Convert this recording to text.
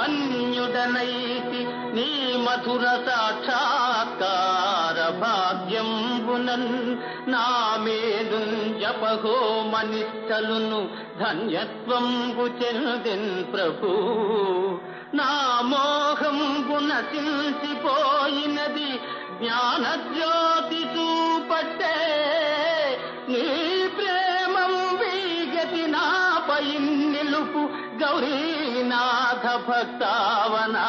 ధన్యుడనైతి నీ మధుర సాక్షాత్కార భాగ్యంబునన్. నా మేలు జపహోమనిష్టలును ధన్యత్వంబు చెందిన్ ప్రభు. నా మోహం గుణశిల్సిపోయినది జ్ఞానజ్యోతి జ్ఞానజ్యో నిలుపు గౌరీనాథ భక్తావనా?